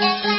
Thank you.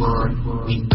Bye.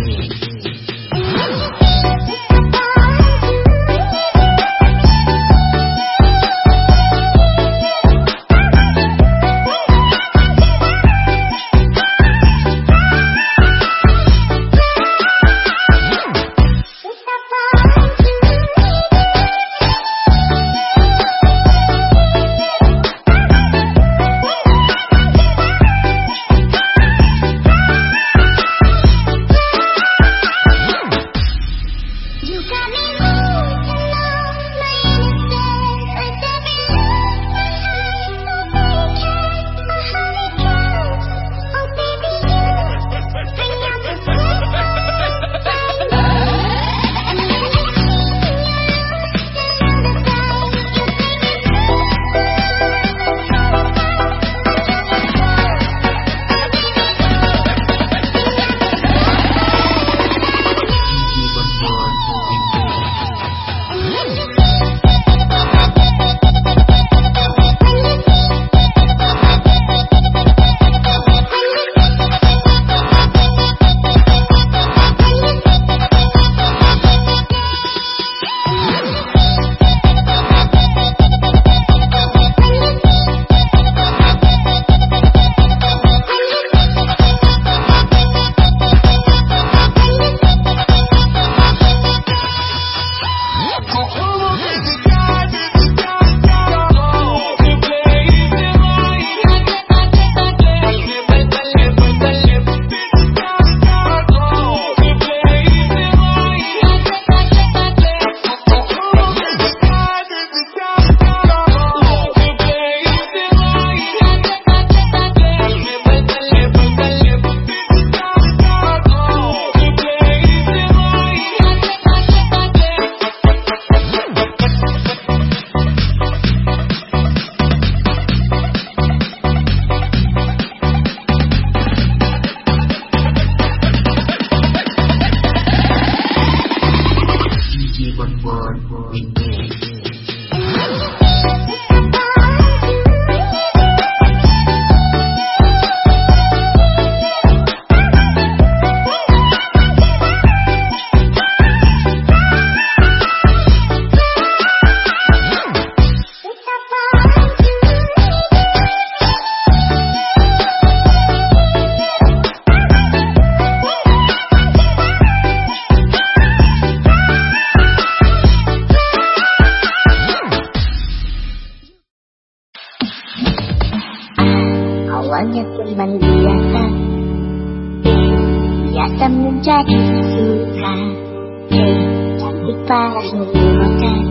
surutkan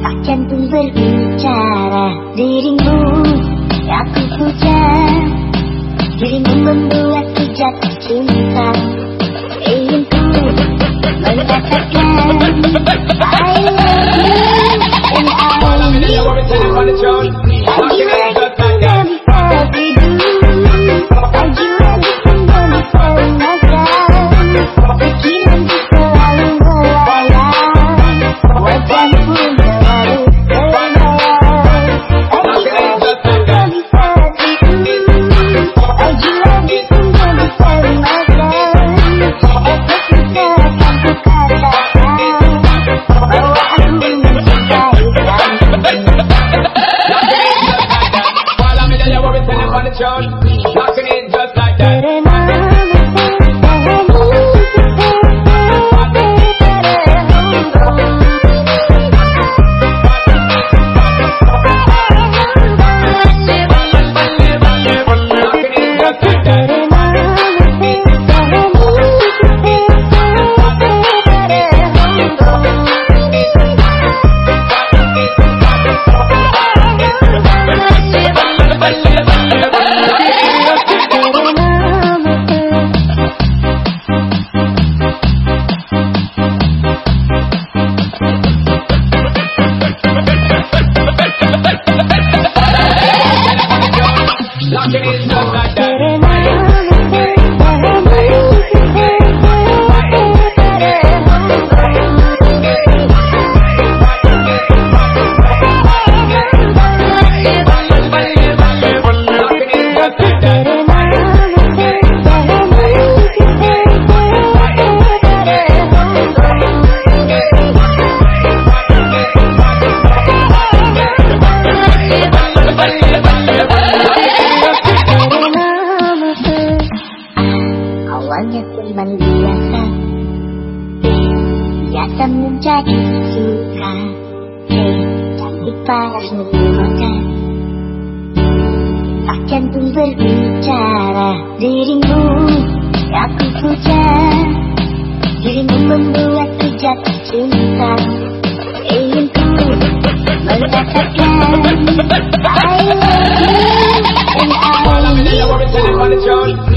Takkan berbicara dirimu Aku puja. Dirimu membuat sejak cinta. Ingin ku mengatakan I love you And I love you bicara dirimu Aku puja Dirimu membuat jatuh cinta. Ingin ku mengatakan I love you And I need you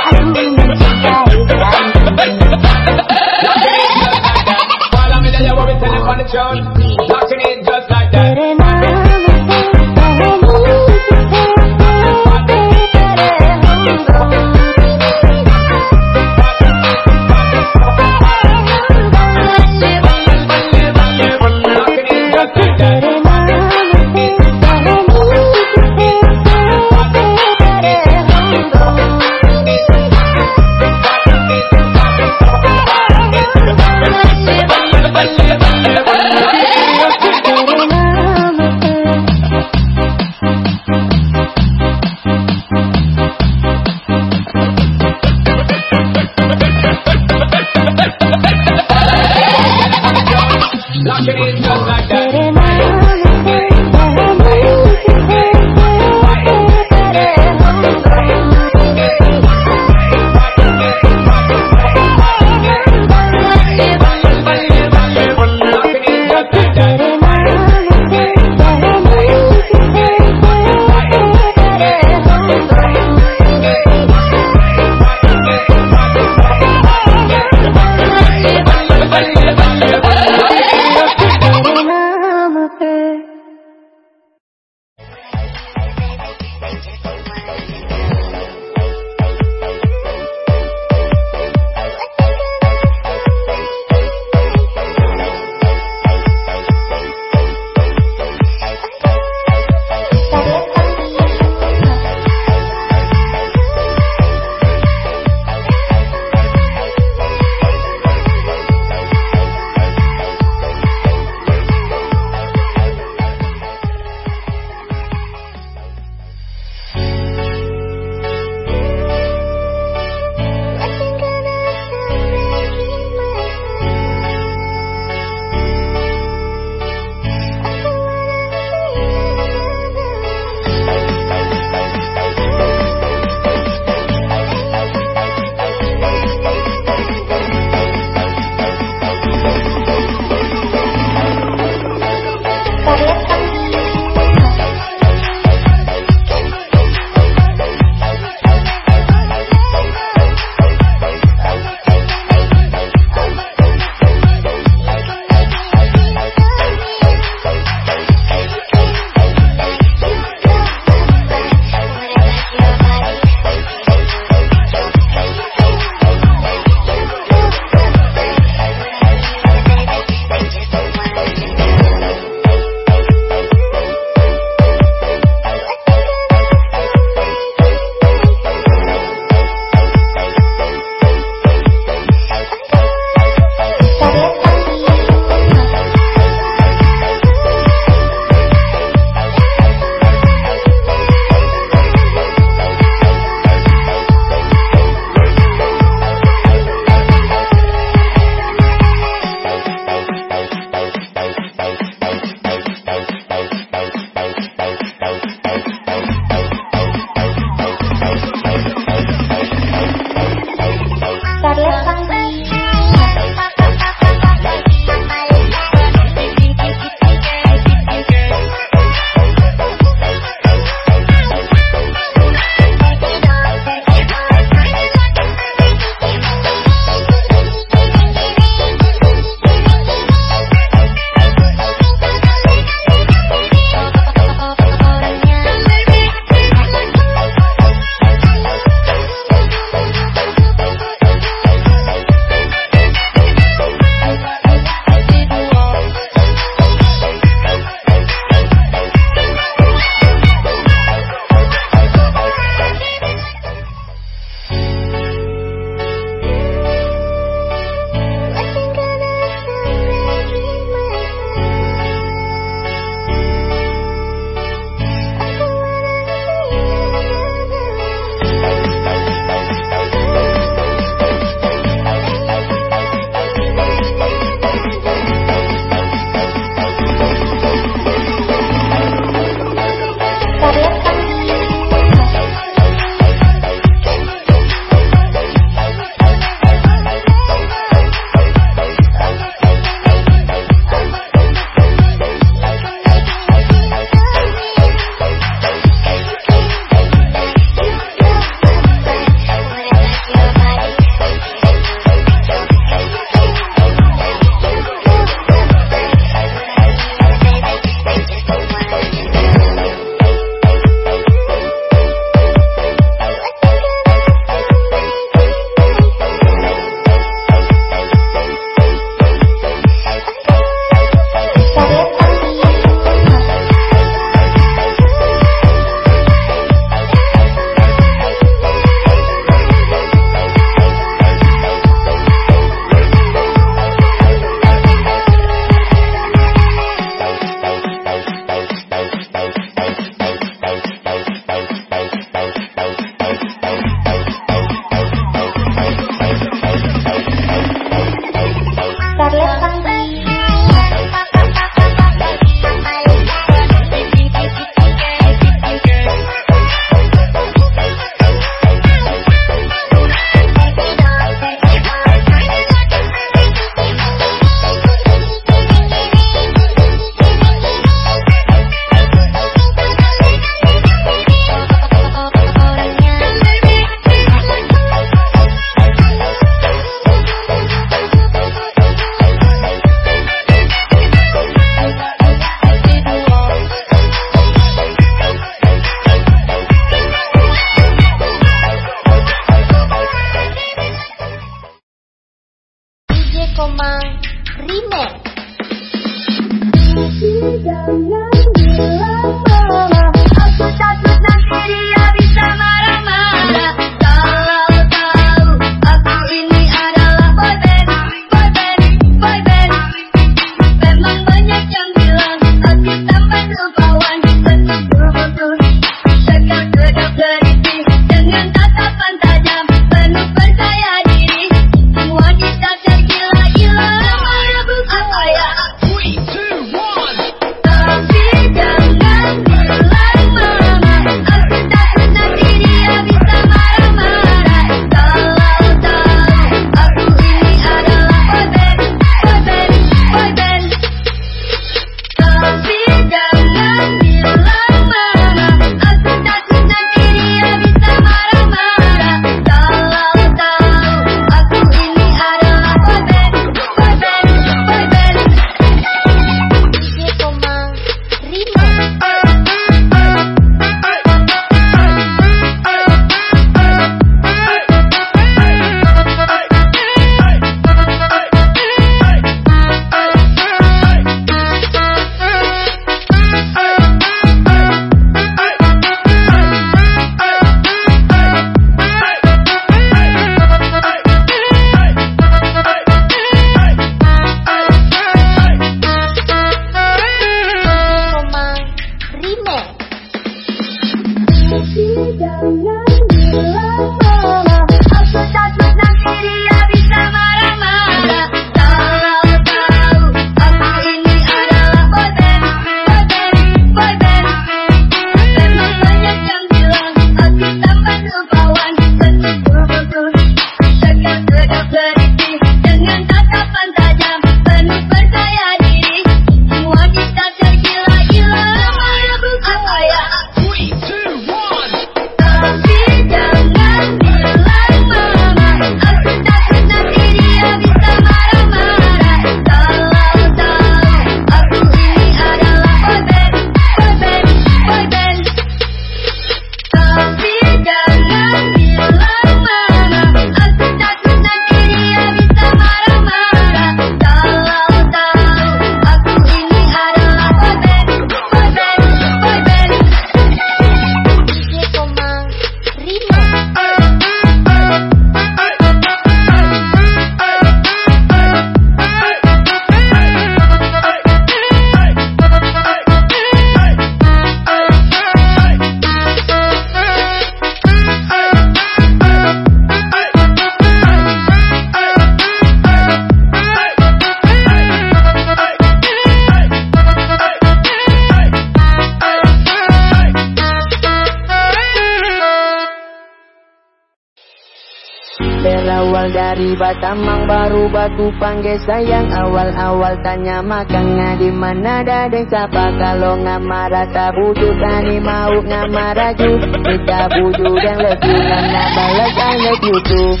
Batamang baru batu panggil sayang. Awal-awal tanya makangnya di mana dadeng siapa Kalau ngamara tak bujuk tani mau ngamara ju Kita bujuk dan lebih Karena balas I love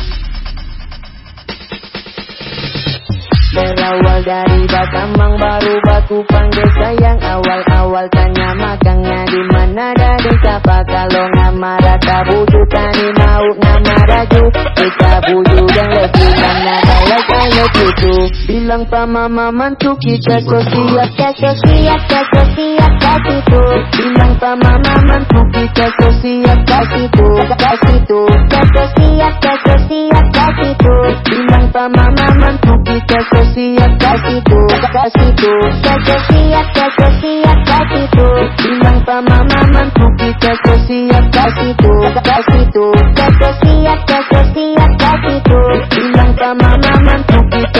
Berawal dari Batamang baru batu panggil sayang. Awal-awal tanya makangnya di mana dadeng siapa Kalau ngamara tak bujuk tani mau ngamara ju Kita I love you too Bilang pa mama mantu kita so siap Kaso siap, kaso siap, kasih tuh Bilang pa mama mantu kita so siap kasih tuh kasih tuh Kaso siap, kaso siap, kasih tuh Bilang pa mama mantu kita so siap kasih tuh kasih tuh Kaso siap, kaso siap, kasih tuh Bilang pa mama mantu kita so siap kasih tuh kasih tuh Kaso siap, kaso siap, kasih tuh Bilang pa mama mantu kita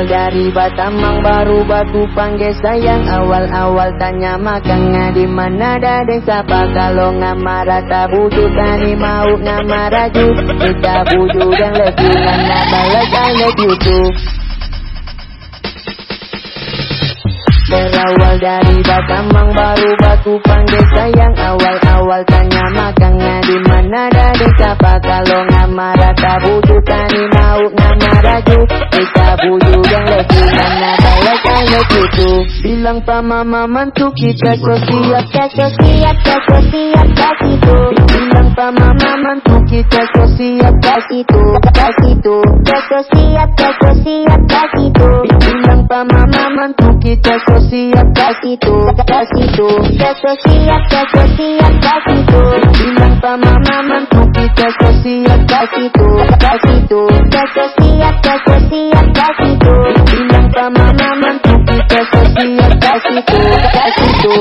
kau dari Batamang baru batu panggil sayang. Awal-awal tanya makangnya di mana dadeng sapa Kalau ngamara tak butuh tani mau ngamara ju Kita buju dan lebih Nana balas I love you too Berawal dari Batamang baru batu panggil sayang. Awal-awal tanya makangnya di mana dadeng sapa Kalau ngamara tak butuh tani mau ngamara ju Kita buju yang lebih I love you too Bilang pa mama mantu kita so siap Kaso siap, kaso siap, kasih Bilang pa mama mantu kita so siap Kasitu, kasitu, kaso siap, kaso siap, kasitu, Bilang pa mama mantu kita so siap kasitu, kasitu, kaso siap, kaso siap, kasitu, Bilang pa mama mantu kita so siap kasitu, kasitu, kaso siap, kaso siap, kasitu, Bilang pa mama mantu kita so siap kasitu, kasitu.